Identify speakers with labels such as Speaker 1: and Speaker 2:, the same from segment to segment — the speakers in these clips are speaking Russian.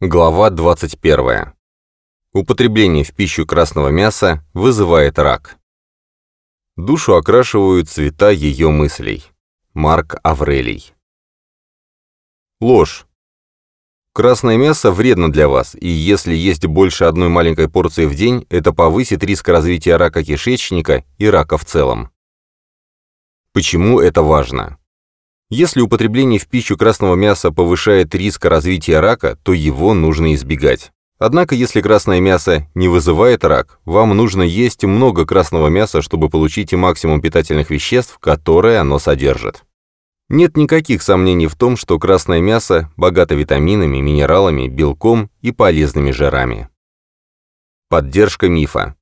Speaker 1: Глава 21. Употребление в пищу красного мяса вызывает рак. Душу окрашивают цвета ее мыслей. Марк Аврелий. Ложь. Красное мясо вредно для вас, и если есть больше одной маленькой порции в день, это повысит риск развития рака кишечника и рака в целом. Почему это важно? Если употребление в пищу красного мяса повышает риск развития рака, то его нужно избегать. Однако, если красное мясо не вызывает рак, вам нужно есть много красного мяса, чтобы получить максимум питательных веществ, которые оно содержит. Нет никаких сомнений в том, что красное мясо богато витаминами, минералами, белком и полезными жирами. Поддержка мифа.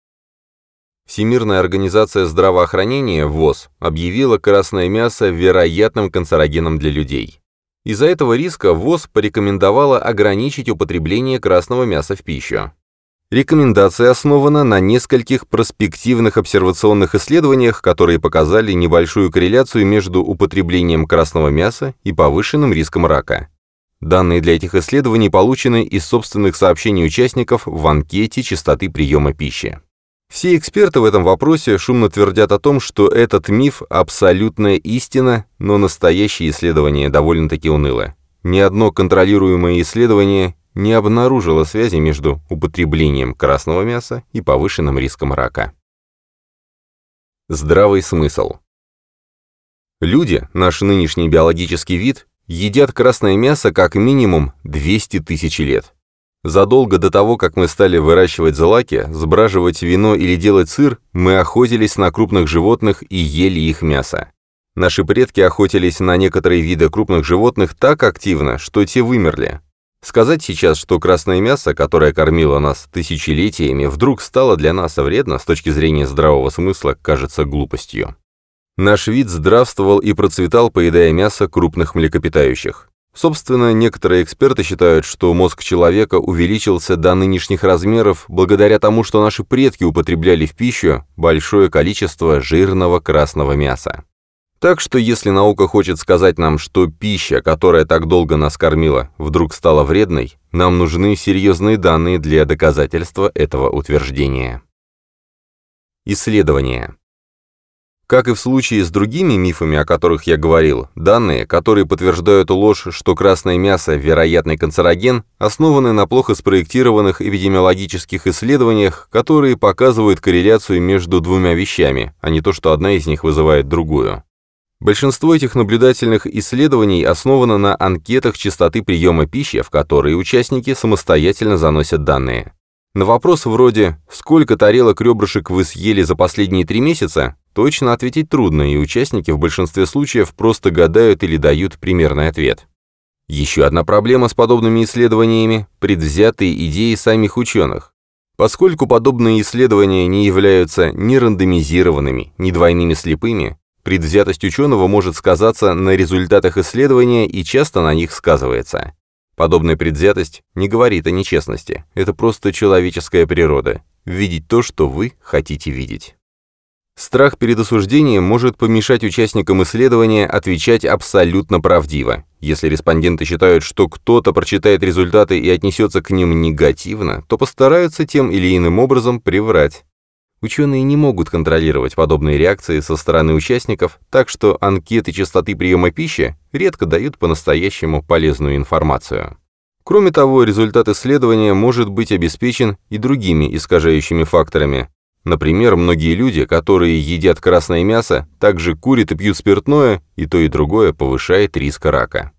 Speaker 1: Всемирная организация здравоохранения, ВОЗ, объявила красное мясо вероятным канцерогеном для людей. Из-за этого риска ВОЗ порекомендовала ограничить употребление красного мяса в пищу. Рекомендация основана на нескольких проспективных обсервационных исследованиях, которые показали небольшую корреляцию между употреблением красного мяса и повышенным риском рака. Данные для этих исследований получены из собственных сообщений участников в анкете частоты приема пищи. Все эксперты в этом вопросе шумно твердят о том, что этот миф – абсолютная истина, но настоящее исследование довольно-таки уныло. Ни одно контролируемое исследование не обнаружило связи между употреблением красного мяса и повышенным риском рака. Здравый смысл. Люди, наш нынешний биологический вид, едят красное мясо как минимум 200 тысяч лет. Задолго до того, как мы стали выращивать злаки, сбраживать вино или делать сыр, мы охотились на крупных животных и ели их мясо. Наши предки охотились на некоторые виды крупных животных так активно, что те вымерли. Сказать сейчас, что красное мясо, которое кормило нас тысячелетиями, вдруг стало для нас вредно с точки зрения здравого смысла, кажется глупостью. Наш вид здравствовал и процветал, поедая мясо крупных млекопитающих. Собственно, некоторые эксперты считают, что мозг человека увеличился до нынешних размеров благодаря тому, что наши предки употребляли в пищу большое количество жирного красного мяса. Так что если наука хочет сказать нам, что пища, которая так долго нас кормила, вдруг стала вредной, нам нужны серьезные данные для доказательства этого утверждения. Исследования. Как и в случае с другими мифами, о которых я говорил, данные, которые подтверждают ложь, что красное мясо – вероятный канцероген, основаны на плохо спроектированных эпидемиологических исследованиях, которые показывают корреляцию между двумя вещами, а не то, что одна из них вызывает другую. Большинство этих наблюдательных исследований основано на анкетах частоты приема пищи, в которые участники самостоятельно заносят данные. На вопрос вроде «Сколько тарелок ребрышек вы съели за последние три месяца?» Точно ответить трудно, и участники в большинстве случаев просто гадают или дают примерный ответ. Еще одна проблема с подобными исследованиями – предвзятые идеи самих ученых. Поскольку подобные исследования не являются ни рандомизированными, ни двойными слепыми, предвзятость ученого может сказаться на результатах исследования и часто на них сказывается. Подобная предвзятость не говорит о нечестности, это просто человеческая природа – видеть то, что вы хотите видеть. Страх перед осуждением может помешать участникам исследования отвечать абсолютно правдиво. Если респонденты считают, что кто-то прочитает результаты и отнесется к ним негативно, то постараются тем или иным образом приврать. Ученые не могут контролировать подобные реакции со стороны участников, так что анкеты частоты приема пищи редко дают по-настоящему полезную информацию. Кроме того, результат исследования может быть обеспечен и другими искажающими факторами, Например, многие люди, которые едят красное мясо, также курят и пьют спиртное, и то и другое повышает риск рака.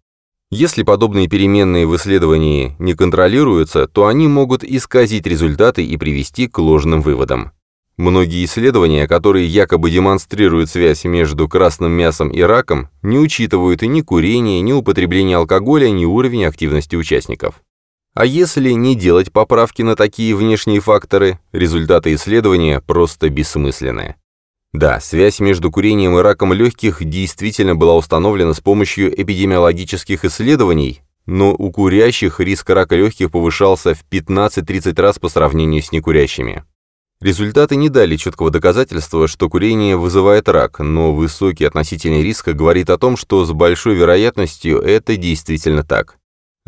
Speaker 1: Если подобные переменные в исследовании не контролируются, то они могут исказить результаты и привести к ложным выводам. Многие исследования, которые якобы демонстрируют связь между красным мясом и раком, не учитывают ни курение, ни употребление алкоголя, ни уровень активности участников. А если не делать поправки на такие внешние факторы, результаты исследования просто бессмысленны. Да, связь между курением и раком легких действительно была установлена с помощью эпидемиологических исследований, но у курящих риск рака легких повышался в 15-30 раз по сравнению с некурящими. Результаты не дали четкого доказательства, что курение вызывает рак, но высокий относительный риск говорит о том, что с большой вероятностью это действительно так.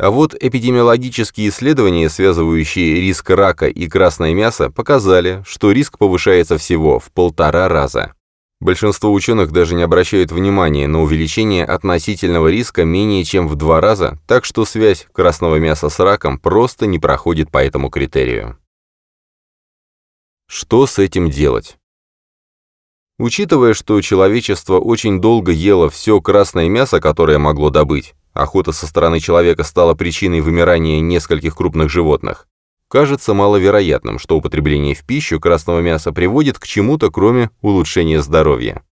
Speaker 1: А вот эпидемиологические исследования, связывающие риск рака и красное мясо, показали, что риск повышается всего в полтора раза. Большинство ученых даже не обращают внимания на увеличение относительного риска менее чем в два раза, так что связь красного мяса с раком просто не проходит по этому критерию. Что с этим делать? Учитывая, что человечество очень долго ело все красное мясо, которое могло добыть, охота со стороны человека стала причиной вымирания нескольких крупных животных, кажется маловероятным, что употребление в пищу красного мяса приводит к чему-то, кроме улучшения здоровья.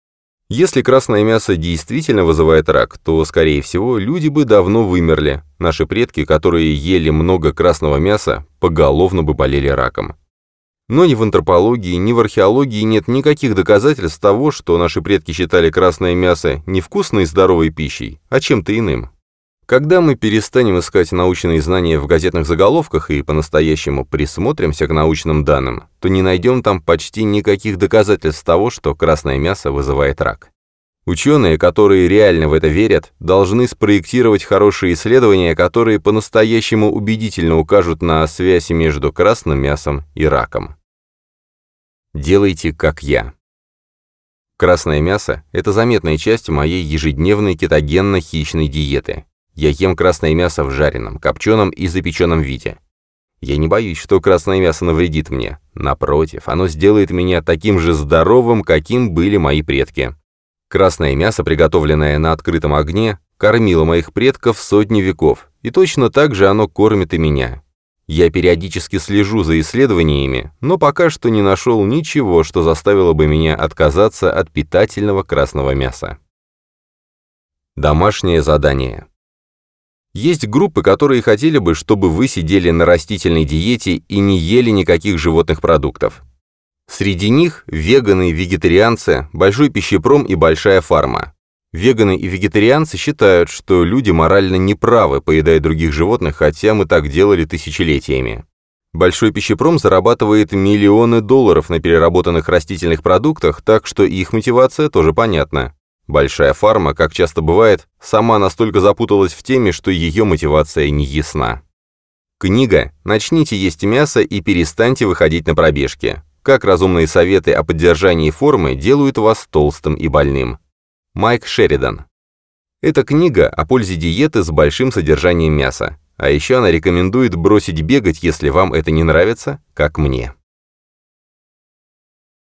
Speaker 1: Если красное мясо действительно вызывает рак, то, скорее всего, люди бы давно вымерли. Наши предки, которые ели много красного мяса, поголовно бы болели раком. Но ни в антропологии, ни в археологии нет никаких доказательств того, что наши предки считали красное мясо не вкусной и здоровой пищей, а чем-то иным. Когда мы перестанем искать научные знания в газетных заголовках и по-настоящему присмотримся к научным данным, то не найдем там почти никаких доказательств того, что красное мясо вызывает рак. Ученые, которые реально в это верят, должны спроектировать хорошие исследования, которые по-настоящему убедительно укажут на связь между красным мясом и раком. Делайте как я. Красное мясо – это заметная часть моей ежедневной кетогенно-хищной диеты. Я ем красное мясо в жареном, копченом и запеченном виде. Я не боюсь, что красное мясо навредит мне. Напротив, оно сделает меня таким же здоровым, каким были мои предки. Красное мясо, приготовленное на открытом огне, кормило моих предков сотни веков, и точно так же оно кормит и меня. Я периодически слежу за исследованиями, но пока что не нашел ничего, что заставило бы меня отказаться от питательного красного мяса. Домашнее задание. Есть группы, которые хотели бы, чтобы вы сидели на растительной диете и не ели никаких животных продуктов. Среди них веганы, вегетарианцы, большой пищепром и большая фарма. Веганы и вегетарианцы считают, что люди морально неправы, поедая других животных, хотя мы так делали тысячелетиями. Большой пищепром зарабатывает миллионы долларов на переработанных растительных продуктах, так что их мотивация тоже понятна. Большая фарма, как часто бывает, сама настолько запуталась в теме, что ее мотивация не ясна. Книга «Начните есть мясо и перестаньте выходить на пробежки. Как разумные советы о поддержании формы делают вас толстым и больным». Майк Шеридан. Эта книга о пользе диеты с большим содержанием мяса. А еще она рекомендует бросить бегать, если вам это не нравится, как мне.